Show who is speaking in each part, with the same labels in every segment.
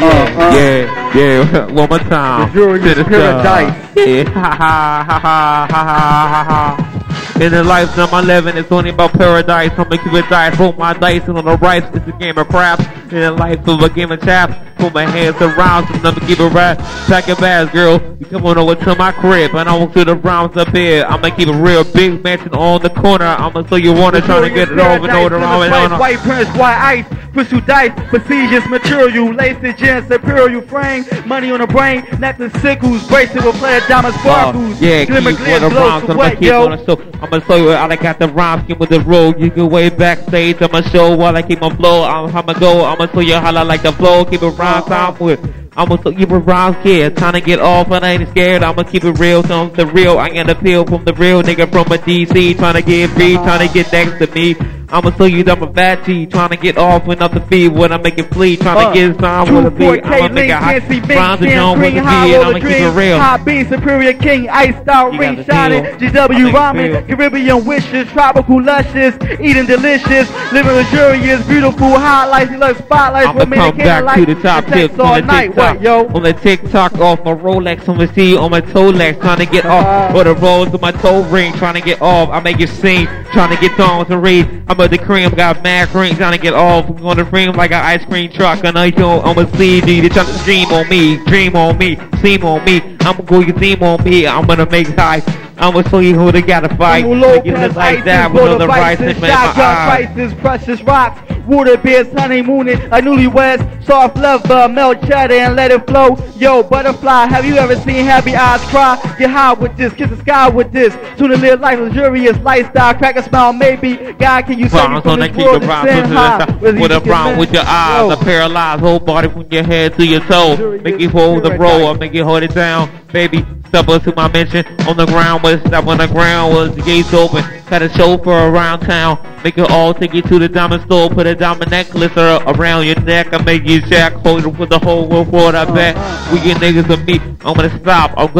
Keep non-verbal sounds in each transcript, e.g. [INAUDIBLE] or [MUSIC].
Speaker 1: Yeah, yeah, [LAUGHS] one more time.
Speaker 2: Luxurious
Speaker 1: To the
Speaker 2: paradise. [LAUGHS]
Speaker 1: Yeah, ha ha ha ha ha ha ha ha. In the life I'm living, it's only about paradise. I'ma keep it dice, roll my dice, and on the right, it's a game of craps. In the life of a game of chaps, put my hands around, and I'ma keep it right. Pack your bags, girl. You come on over to my crib, and I won't do the rounds up here. I'ma keep it real big mansion on the corner. I'ma so you wanna try to get it over and over and over.
Speaker 2: White prince, white ice, crystal dice, prestigious material, laces, gin, superior frame, money on the brain, nothing sickles, bracelet will play a diamond uh, sparkles,
Speaker 1: Oh, yeah,
Speaker 2: glimmer,
Speaker 1: keep the
Speaker 2: glow, yo?
Speaker 1: show. I'ma show you how I got the rhymes. Give with the road. You can wait backstage. I'ma show while I keep my flow. I'm, I'ma go. I'ma show you how I like the flow. Keep it rhymes time with. I'ma show you rhymes kid. Trying to get off and I ain't scared. I'ma keep it real. So I'm the real. I get a pill from the real nigga from a DC. Trying to get free. Trying to get next to me. I'ma show you that I'm a bad G. Trying to get off and up the feed when I make it flee. Trying
Speaker 2: Uh,
Speaker 1: to get some with a beat.
Speaker 2: 4K
Speaker 1: I'ma make
Speaker 2: link,
Speaker 1: hot.
Speaker 2: fancy mix,
Speaker 1: Rhymes and John with the
Speaker 2: high
Speaker 1: beat.
Speaker 2: roller
Speaker 1: I'ma keep it real.
Speaker 2: high beat, superior king, ice
Speaker 1: You
Speaker 2: ring shining. GW ramen. Caribbean wishes, tropical luscious, eating delicious, living luxurious, beautiful highlights, deluxe spotlights,
Speaker 1: I'ma come back to the top
Speaker 2: and
Speaker 1: tips on the TikTok.
Speaker 2: yo?
Speaker 1: On the TikTok off my Rolex on my C on my Tolex, trying to get off. Or the rolls of my toe ring, trying to get off. I make it sing, trying to get on to read. I'm the cream, got mad cream, trying to get off. I'm on the cream like an ice cream truck. And I know I'm a CD, they trying to dream on me, dream on me, seem on me. I'm going to seem on me. I'm gonna make high. I'm gonna show you who they gotta fight. Make look like
Speaker 2: ices,
Speaker 1: that with all the rice my
Speaker 2: shotgun prices, precious rocks, water beers, honeymooning, like newlyweds, soft lover, melt cheddar and let it flow. Yo, butterfly, have you ever seen happy eyes cry? Get high with this, kiss the sky with this. Tune to live life, luxurious lifestyle, crack a smile, maybe. God, can you save me from this
Speaker 1: keep
Speaker 2: world and
Speaker 1: with
Speaker 2: high?
Speaker 1: the with a
Speaker 2: get
Speaker 1: brown with your eyes,
Speaker 2: Yo.
Speaker 1: a paralyzed whole body from your head to your toe. Make you hold the roll, I make you hold it down, baby. Up to my mention on the ground, was step on the ground was the gates open. Had a chauffeur around town, make it all take you to the diamond store, put a diamond necklace around your neck, I make you jack hold it with the whole world for. I bet we get niggas with me. I'm gonna stop. I'm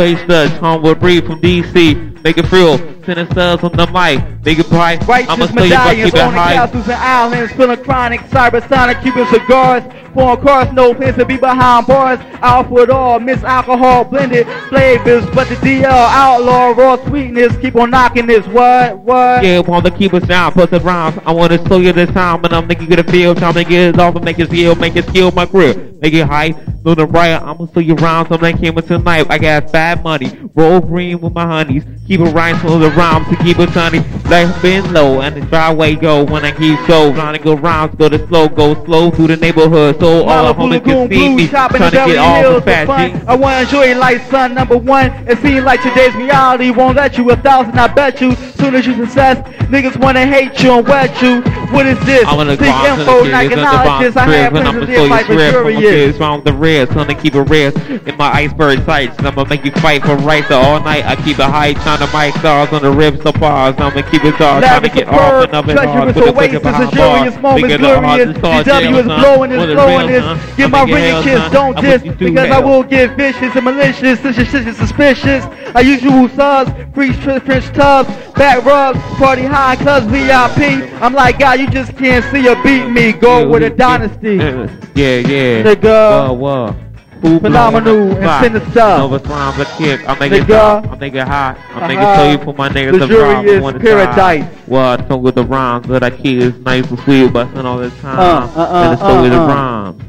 Speaker 1: Tom will breathe from DC. Make it real, send the subs on the mic, make it bright. I'ma
Speaker 2: Righteous
Speaker 1: show you if I
Speaker 2: medallions
Speaker 1: keep it
Speaker 2: on the
Speaker 1: high.
Speaker 2: castles and islands, feeling chronic, cybersonic, Cuban cigars, pouring cars, no plans to be behind bars. Out for it all, miss alcohol, blended flavors, but the DL outlaw, raw sweetness, keep on knocking this. What? What?
Speaker 1: Yeah, want to keep us down, plus the rhymes. I want to show you this time, and I'm making it a feel. Trying to get it off and make it skill, make it skill my grip. Make it high, no the right. I'm gonna show you rhymes. I'm like came tonight. I got bad money, roll green with my honeys. Keep it right so the rhymes to keep it sunny. Life been low, and the driveway go when I keep slow. Trying to go rhymes, go to slow, go slow through the neighborhood. So all the homies can see me. Trying to get all the
Speaker 2: for
Speaker 1: fat
Speaker 2: I wanna enjoy life, son, number one. It seems like today's reality won't let you a thousand, I bet you. Soon as you success, niggas wanna hate you and wet you. What is this?
Speaker 1: I'm gonna go out
Speaker 2: to
Speaker 1: the kids in the box
Speaker 2: crib
Speaker 1: and
Speaker 2: I'm
Speaker 1: gonna
Speaker 2: throw
Speaker 1: your script my kids round the ribs. Gonna keep it rest in my iceberg sights. I'ma make you fight for rights so all night. I keep it high, trying to mic stars on the ribs so bars. I'ma keep it dark, trying to get off and up and hard. Put
Speaker 2: a
Speaker 1: ticket behind bars. Bigger the
Speaker 2: glorious.
Speaker 1: the star
Speaker 2: DW is blowing
Speaker 1: this,
Speaker 2: blowing this.
Speaker 1: Give
Speaker 2: my ring and kiss, don't diss. Because I will get vicious and malicious. This is suspicious. I usual subs, free French tubs, back rubs, party high, cuz VIP. I'm like, God, you just can't see or beat me. Go
Speaker 1: Yeah,
Speaker 2: with a dynasty.
Speaker 1: Yeah, yeah.
Speaker 2: Nigga.
Speaker 1: Whoa, whoa. Who
Speaker 2: Phenomenal and
Speaker 1: spot?
Speaker 2: sinister.
Speaker 1: Nova rhymes a kick. I make it
Speaker 2: Nigga.
Speaker 1: drop. I make it hot. I make it
Speaker 2: Uh-huh.
Speaker 1: show you for my niggas to
Speaker 2: Luxurious
Speaker 1: drop. One
Speaker 2: paradise.
Speaker 1: What? Some with the rhymes that I keep is nice and sweet, but spend all this time.
Speaker 2: Uh, uh, uh,
Speaker 1: and it's show you the
Speaker 2: uh, uh.
Speaker 1: rhymes.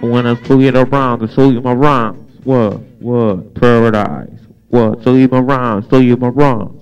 Speaker 1: When I show you the rhymes, I show you my rhymes. What? What? Paradise. What? So you my wrong? so you my wrong.